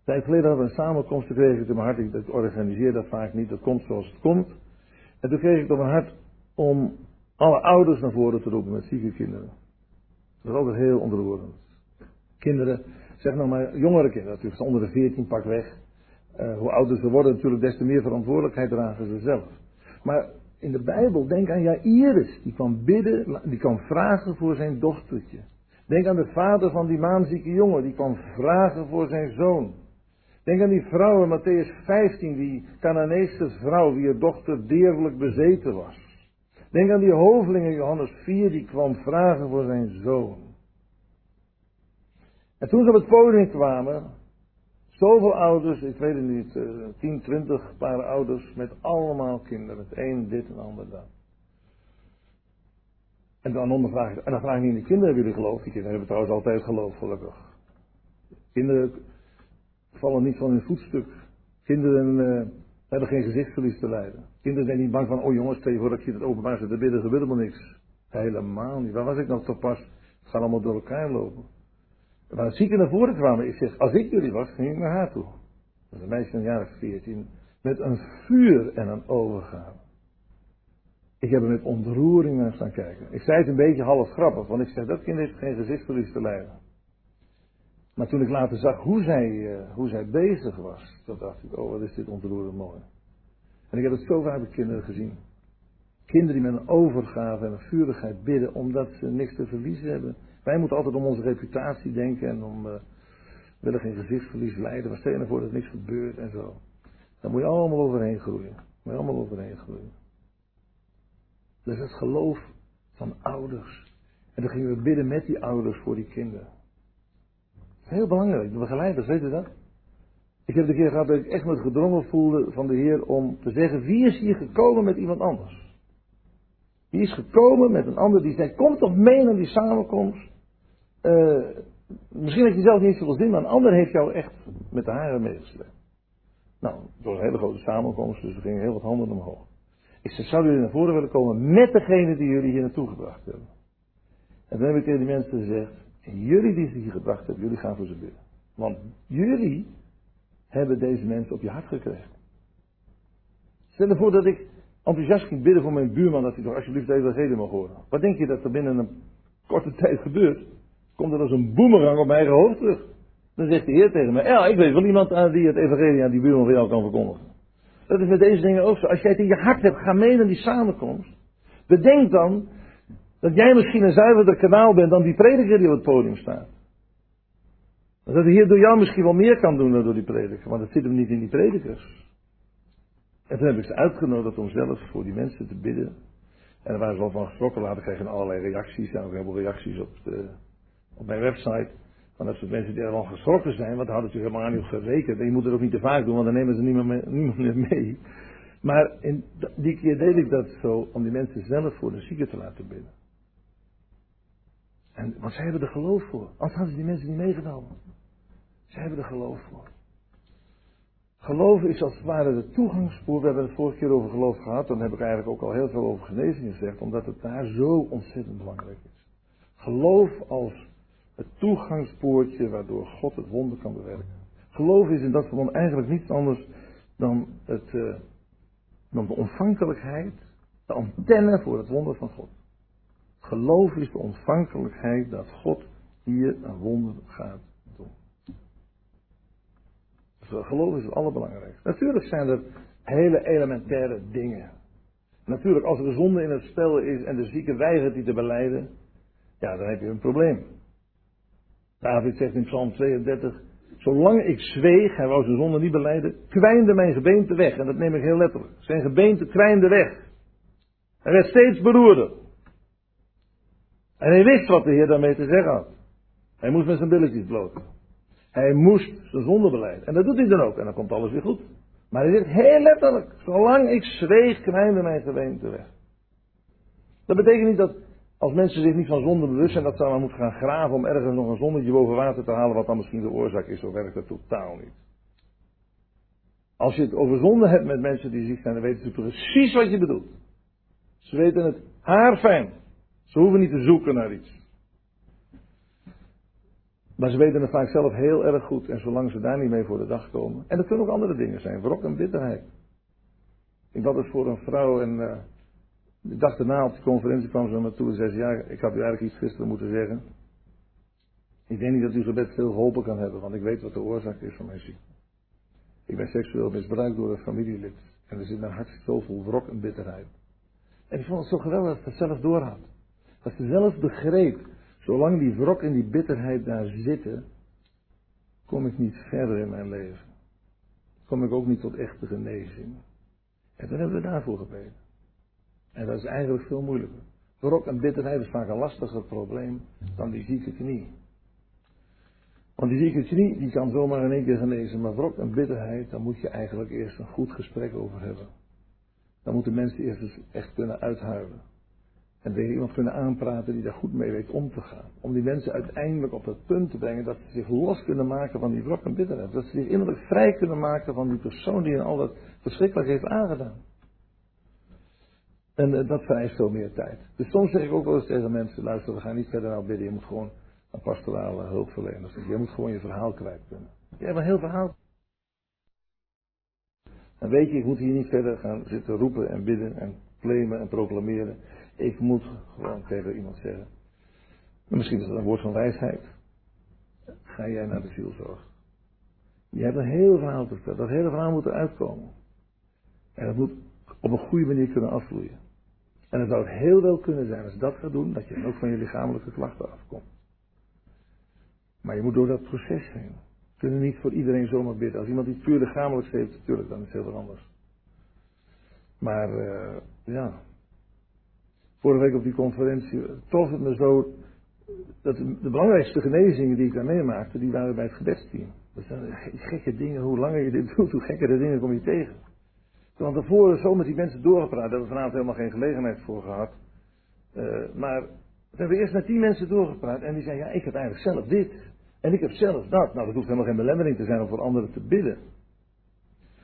Tijd geleden hadden we een samenkomst, toen kreeg ik in mijn hart, ik organiseer dat vaak niet, dat komt zoals het komt. En toen kreeg ik op mijn hart om alle ouders naar voren te roepen met zieke kinderen. Dat is altijd heel ontroerend. Kinderen zeg nou maar jongere kinderen natuurlijk, onder de 14 pak weg. Uh, hoe ouder ze worden natuurlijk, des te meer verantwoordelijkheid dragen ze zelf. Maar in de Bijbel, denk aan Jairus, die kwam bidden, die kwam vragen voor zijn dochtertje. Denk aan de vader van die maanzieke jongen, die kwam vragen voor zijn zoon. Denk aan die vrouw in Matthäus 15, die Canaanese vrouw, wie haar dochter deerlijk bezeten was. Denk aan die hoveling in Johannes 4, die kwam vragen voor zijn zoon. En toen ze op het podium kwamen, zoveel ouders, ik weet het niet, uh, 10, 20 paar ouders met allemaal kinderen. Het een dit en ander dat. En dan ondervraag en dan vraag ik niet de kinderen hebben jullie geloof. Die kinderen hebben trouwens altijd geloof, gelukkig. Kinderen vallen niet van hun voetstuk. Kinderen uh, hebben geen gezichtsverlies te lijden. Kinderen zijn niet bang van, oh jongens, stel je voor dat je het openbaar zit te bidden, gebeurt maar niks. Helemaal niet. Waar was ik nog toch pas? Het gaat allemaal door elkaar lopen. Waar zieken naar voren kwamen, ik zeg, als ik jullie was, ging ik naar haar toe. Dat is een meisje van of veertien. Met een vuur en een overgave. Ik heb er met ontroering naar staan kijken. Ik zei het een beetje half grappig, want ik zei, dat kind heeft geen gezichtsverlies te lijden. Maar toen ik later zag hoe zij, uh, hoe zij bezig was, toen dacht ik, oh wat is dit ontroerend mooi. En ik heb het zo vaak bij kinderen gezien. Kinderen die met een overgave en een vurigheid bidden omdat ze niks te verliezen hebben. Wij moeten altijd om onze reputatie denken en om, uh, willen geen gezichtsverlies leiden, we stellen ervoor dat niks gebeurt en zo. Daar moet je allemaal overheen groeien. Moet je allemaal overheen groeien. Dat is het geloof van ouders. En dan gingen we bidden met die ouders voor die kinderen. Heel belangrijk, de begeleiders, weet u dat? Ik heb de keer gehad dat ik echt me gedrongen voelde van de Heer om te zeggen, wie is hier gekomen met iemand anders? Wie is gekomen met een ander die zei, kom toch mee naar die samenkomst. Uh, misschien heb je zelf niet zoveel zin, maar een ander heeft jou echt met de haren meegesleept. Nou, het was een hele grote samenkomst, dus er gingen heel wat handen omhoog. Ik zei, zou jullie naar voren willen komen met degene die jullie hier naartoe gebracht hebben? En dan heb ik tegen die mensen gezegd, jullie die ze hier gebracht hebben, jullie gaan voor ze bidden. Want jullie hebben deze mensen op je hart gekregen. Stel ervoor dat ik enthousiast ging bidden voor mijn buurman dat hij toch alsjeblieft de evangelie mag horen. Wat denk je dat er binnen een korte tijd gebeurt? Komt er als een boemerang op mijn eigen hoofd terug. Dan zegt de Heer tegen mij, ja, ik weet wel iemand aan die het evangelie aan die buurman voor jou kan verkondigen. Dat is met deze dingen ook zo. Als jij het in je hart hebt, ga mee naar die samenkomst. Bedenk dan dat jij misschien een zuiverder kanaal bent dan die prediker die op het podium staat. Dat de Heer door jou misschien wel meer kan doen dan door die prediker, want dat zit hem niet in die predikers. En toen heb ik ze uitgenodigd om zelf voor die mensen te bidden. En daar waren ze wel van geschrokken. Later kregen allerlei reacties. En ook veel reacties op, de, op mijn website. Van dat soort mensen die er al geschrokken zijn. Want hadden natuurlijk helemaal niet op gerekend. En je moet het ook niet te vaak doen, want dan nemen ze niemand meer, niemand meer mee. Maar in die keer deed ik dat zo om die mensen zelf voor de zieken te laten bidden. En, want zij hebben er geloof voor. Anders hadden ze die mensen niet meegenomen. Zij hebben er geloof voor. Geloof is als het ware de toegangspoor. We hebben het vorige keer over geloof gehad. Dan heb ik eigenlijk ook al heel veel over genezing gezegd. Omdat het daar zo ontzettend belangrijk is. Geloof als het toegangspoortje waardoor God het wonder kan bewerken. Geloof is in dat verband eigenlijk niets anders dan, het, uh, dan de ontvankelijkheid, de antenne voor het wonder van God. Geloof is de ontvankelijkheid dat God hier een wonder gaat doen. Dus geloof is het allerbelangrijkste. Natuurlijk zijn er hele elementaire dingen. Natuurlijk, als er een zonde in het spel is en de zieke weigert die te beleiden, ja, dan heb je een probleem. David zegt in Psalm 32, zolang ik zweeg, hij wou zijn zonde niet beleiden, kwijnde mijn gebeente weg. En dat neem ik heel letterlijk. Zijn gebeente kwijnde weg. Hij werd steeds beroerder. En hij wist wat de Heer daarmee te zeggen had. Hij moest met zijn billetjes bloten. Hij moest zijn zonde beleiden. En dat doet hij dan ook. En dan komt alles weer goed. Maar hij zegt heel letterlijk, zolang ik zweeg, kwijnde mijn gebeente weg. Dat betekent niet dat als mensen zich niet van zonde bewust zijn, dat ze maar moeten gaan graven om ergens nog een zonnetje boven water te halen, wat dan misschien de oorzaak is, zo werkt dat totaal niet. Als je het over zonde hebt met mensen die ziek zijn, dan weten ze precies wat je bedoelt. Ze weten het haarfijn. Ze hoeven niet te zoeken naar iets. Maar ze weten het vaak zelf heel erg goed. En zolang ze daar niet mee voor de dag komen. En dat kunnen ook andere dingen zijn. Wrok en bitterheid. Ik had het voor een vrouw en uh, de dag daarna op de conferentie kwam ze naar me toe en zei ze, ja, ik had u eigenlijk iets gisteren moeten zeggen. Ik denk niet dat uw gebed veel geholpen kan hebben, want ik weet wat de oorzaak is van mijn ziekte. Ik ben seksueel misbruikt door een familielid. En er zit mijn hart zo vol wrok en bitterheid. En ik vond het zo geweldig dat ze het zelf doorhad. Dat ze zelf begreep, zolang die wrok en die bitterheid daar zitten, kom ik niet verder in mijn leven. Kom ik ook niet tot echte genezing. En dan hebben we daarvoor gebeden. En dat is eigenlijk veel moeilijker. Wrok en bitterheid is vaak een lastiger probleem dan die zieke knie. Want die zieke knie, die kan zomaar in één keer genezen. Maar wrok en bitterheid, daar moet je eigenlijk eerst een goed gesprek over hebben. Dan moeten mensen eerst eens echt kunnen uithuilen. En tegen iemand kunnen aanpraten die daar goed mee weet om te gaan. Om die mensen uiteindelijk op het punt te brengen dat ze zich los kunnen maken van die wrok en bitterheid. Dat ze zich innerlijk vrij kunnen maken van die persoon die hen al dat verschrikkelijk heeft aangedaan. En uh, dat vereist veel meer tijd. Dus soms zeg ik ook wel eens tegen mensen, luister, we gaan niet verder naar bidden. Je moet gewoon een pastorale hulpverlener zijn. Je moet gewoon je verhaal kwijt kunnen. Je hebt een heel verhaal. En weet je, ik moet hier niet verder gaan zitten roepen en bidden en claimen en proclameren. Ik moet gewoon tegen iemand zeggen. Misschien is dat een woord van wijsheid. Ga jij naar de zielzorg. Je hebt een heel verhaal te vertellen. Dat hele verhaal moet eruit komen. En dat moet op een goede manier kunnen afvloeien. En het zou heel wel kunnen zijn als je dat gaat doen, dat je ook van je lichamelijke klachten afkomt. Maar je moet door dat proces heen. We kunnen niet voor iedereen zomaar bidden. Als iemand iets puur lichamelijk heeft, natuurlijk, dan is het heel wat anders. Maar, uh, ja. Vorige week op die conferentie trof het me zo dat de, belangrijkste genezingen die ik daar meemaakte, die waren bij het gebedsteam. Dat zijn gekke dingen, hoe langer je dit doet, hoe gekker de dingen kom je tegen. Want daarvoor zo met die mensen doorgepraat, daar hebben we vanavond helemaal geen gelegenheid voor gehad. Uh, maar we hebben eerst met die mensen doorgepraat en die zeiden, ja, ik heb eigenlijk zelf dit. En ik heb zelf dat. Nou, dat hoeft helemaal geen belemmering te zijn om voor anderen te bidden.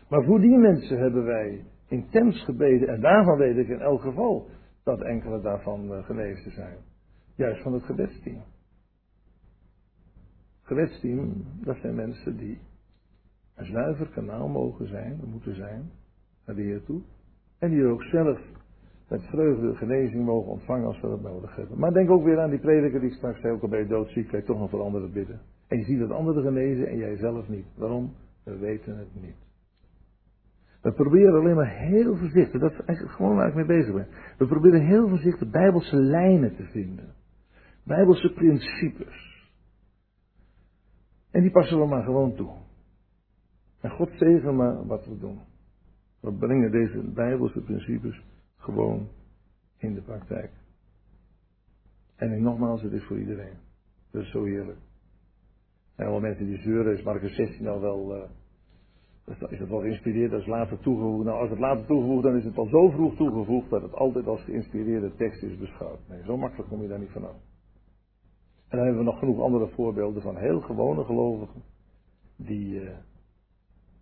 Maar voor die mensen hebben wij intens gebeden. En daarvan weet ik in elk geval dat enkele daarvan uh, genezen zijn. Juist van het gebedsteam. Gebedsteam, dat zijn mensen die een zuiver kanaal mogen zijn, moeten zijn, naar de Heer toe. En die ook zelf met vreugde genezing mogen ontvangen als we dat nodig hebben. Maar denk ook weer aan die prediker die straks zei, ook al ben je doodziek, kan je toch nog voor anderen bidden. En je ziet dat anderen genezen en jij zelf niet. Waarom? We weten het niet. We proberen alleen maar heel voorzichtig, dat is eigenlijk gewoon waar ik mee bezig ben. We proberen heel voorzichtig bijbelse lijnen te vinden. Bijbelse principes. En die passen we maar gewoon toe. En God zegen maar wat we doen. We brengen deze bijbelse principes gewoon in de praktijk. En nogmaals, het is voor iedereen. Dat is zo heerlijk. En alle mensen die zeuren, is Marcus 16 al wel, uh, is het wel geïnspireerd, dat is later toegevoegd. Nou, als het later toegevoegd, dan is het al zo vroeg toegevoegd dat het altijd als geïnspireerde tekst is beschouwd. Nee, zo makkelijk kom je daar niet vanaf. En dan hebben we nog genoeg andere voorbeelden van heel gewone gelovigen, die uh,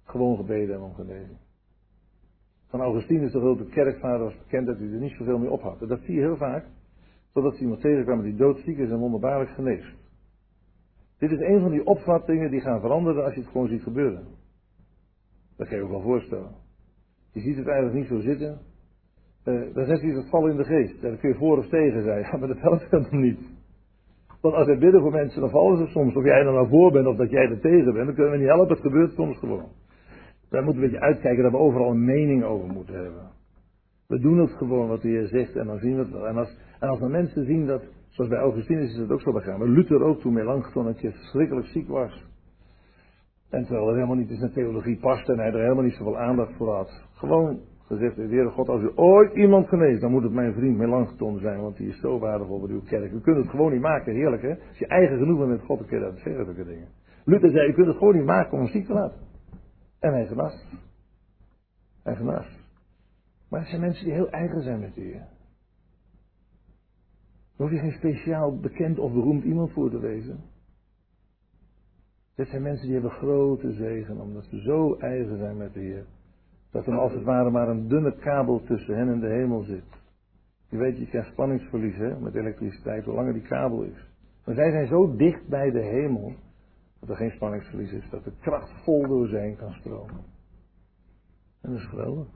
gewoon gebeden hebben om genezing. Van Augustinus, de grote kerkvader, was bekend dat hij er niet zoveel mee ophad. Dat zie je heel vaak, totdat hij iemand tegenkwam die doodziek is en wonderbaarlijk geneest. Dit is een van die opvattingen die gaan veranderen als je het gewoon ziet gebeuren. Dat kan je ook wel voorstellen. Je ziet het eigenlijk niet zo zitten. Uh, dan zegt hij het vallen in de geest. Daar kun je voor of tegen zijn. Maar dat helpt helemaal niet. Want als wij bidden voor mensen, dan vallen ze soms. Of jij er nou voor bent of dat jij er tegen bent, dan kunnen we niet helpen. Het gebeurt soms gewoon. Daar moeten we een beetje uitkijken dat we overal een mening over moeten hebben. We doen het gewoon wat Heer zegt en dan zien we het wel. En als, en als de mensen zien dat, zoals bij Augustinus is het ook zo begaan, maar Luther ook toen Melanchthon een keer verschrikkelijk ziek was. En terwijl het helemaal niet in zijn theologie paste en hij er helemaal niet zoveel aandacht voor had. Gewoon gezegd, de God, als u ooit iemand geneest, dan moet het mijn vriend Melanchthon zijn, want die is zo waardevol voor uw kerk. U kunt het gewoon niet maken, heerlijk hè. Als je eigen genoeg bent met God, dan dat zeggen, zulke dingen. Luther zei, u kunt het gewoon niet maken om hem ziek te laten. En. Hij genas. Maar het zijn mensen die heel eigen zijn met u. Daar hoef je geen speciaal bekend of beroemd iemand voor te wezen. Dit zijn mensen die hebben grote zegen, omdat ze zo eigen zijn met de Heer. Dat er als het ware maar een dunne kabel tussen hen en de hemel zit. Je weet, je krijgt spanningsverlies met elektriciteit, hoe langer die kabel is. Maar zij zijn zo dicht bij de hemel, dat er geen spanningsverlies is, dat de kracht vol door zijn kan stromen. En dat is geweldig.